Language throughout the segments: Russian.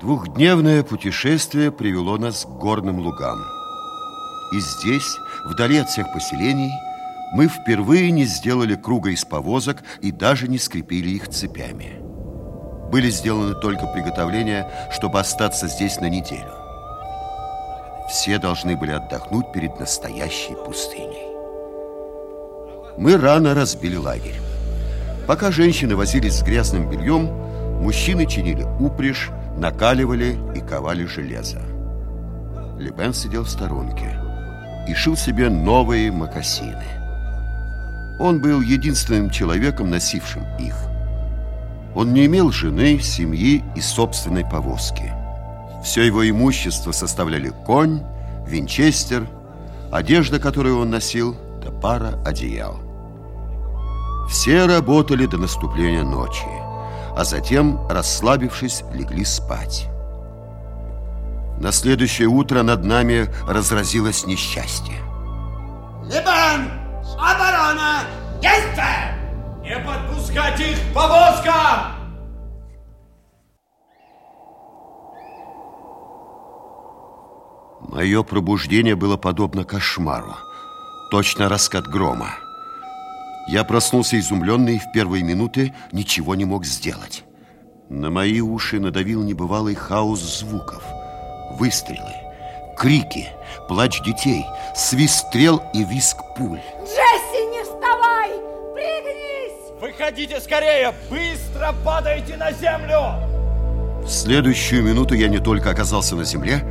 Двухдневное путешествие привело нас к горным лугам. И здесь, вдали от всех поселений, мы впервые не сделали круга из повозок и даже не скрепили их цепями. Были сделаны только приготовления, чтобы остаться здесь на неделю. Все должны были отдохнуть перед настоящей пустыней. Мы рано разбили лагерь. Пока женщины возились с грязным бельем, мужчины чинили упряжь, накаливали и ковали железо. Лебен сидел в сторонке и шил себе новые мокасины. Он был единственным человеком, носившим их. Он не имел жены, семьи и собственной повозки. Все его имущество составляли конь, винчестер, одежда, которую он носил, да пара одеял. Все работали до наступления ночи, а затем, расслабившись, легли спать. На следующее утро над нами разразилось несчастье. Либан! Оборона! Есть! Не подпускать их повозкам! Мое пробуждение было подобно кошмару. Точно раскат грома. Я проснулся изумленный и в первые минуты ничего не мог сделать. На мои уши надавил небывалый хаос звуков. Выстрелы, крики, плач детей, свист стрел и виск пуль. Джесси, не вставай! Пригнись! Выходите скорее! Быстро падайте на землю! В следующую минуту я не только оказался на земле,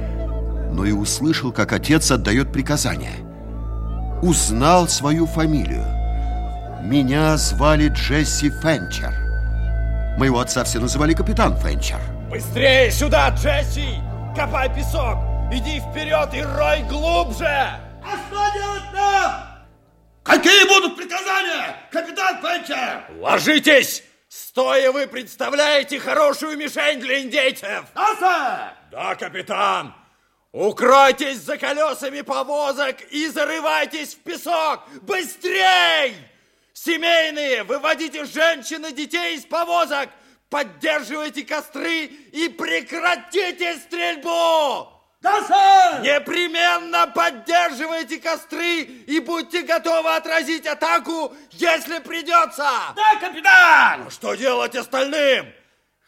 но и услышал, как отец отдает приказания. Узнал свою фамилию. Меня звали Джесси Фенчер. Моего отца все называли капитан Фенчер. Быстрее сюда, Джесси! Копай песок! Иди вперед и рой глубже! А что делать нам? Какие будут приказания, капитан Фенчер? Ложитесь! Стоя вы представляете хорошую мишень для индейцев! Да, сэр! Да, капитан! Укройтесь за колесами повозок и зарывайтесь в песок! Быстрей! Семейные, выводите женщин и детей из повозок! Поддерживайте костры и прекратите стрельбу! Да, сэр! Непременно поддерживайте костры и будьте готовы отразить атаку, если придется! Да, капитан! А что делать остальным?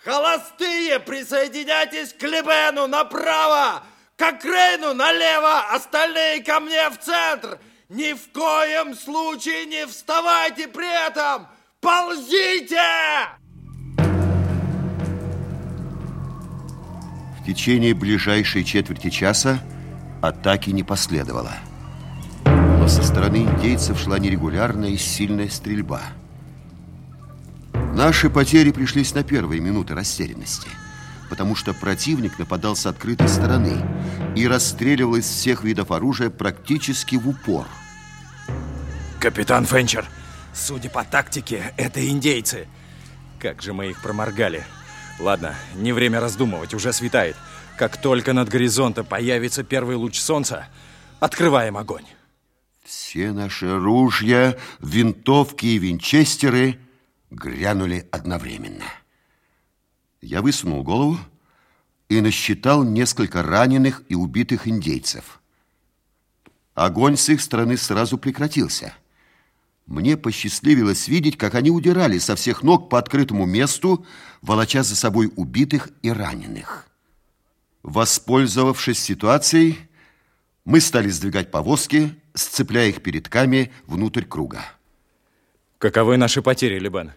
Холостые, присоединяйтесь к Лебену направо, к Крейну налево, остальные ко мне в центр. Ни в коем случае не вставайте при этом! Ползите! В течение ближайшей четверти часа атаки не последовало. Но со стороны индейцев шла нерегулярная и сильная стрельба. Наши потери пришлись на первые минуты растерянности, потому что противник нападал с открытой стороны и расстреливал из всех видов оружия практически в упор. Капитан Фенчер, судя по тактике, это индейцы. Как же мы их проморгали. Ладно, не время раздумывать, уже светает. Как только над горизонтом появится первый луч солнца, открываем огонь. Все наши ружья, винтовки и винчестеры грянули одновременно. Я высунул голову и насчитал несколько раненых и убитых индейцев. Огонь с их стороны сразу прекратился. Мне посчастливилось видеть, как они удирали со всех ног по открытому месту, волоча за собой убитых и раненых. Воспользовавшись ситуацией, мы стали сдвигать повозки, сцепляя их передками внутрь круга. Каковы наши потери, Лебен?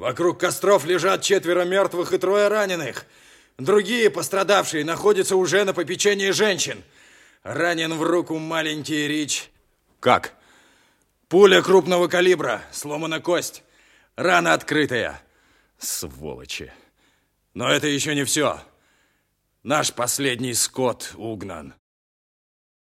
Вокруг костров лежат четверо мертвых и трое раненых. Другие пострадавшие находятся уже на попечении женщин. Ранен в руку маленький Рич. Как? Пуля крупного калибра, сломана кость, рана открытая. Сволочи. Но это еще не все. Наш последний скот угнан.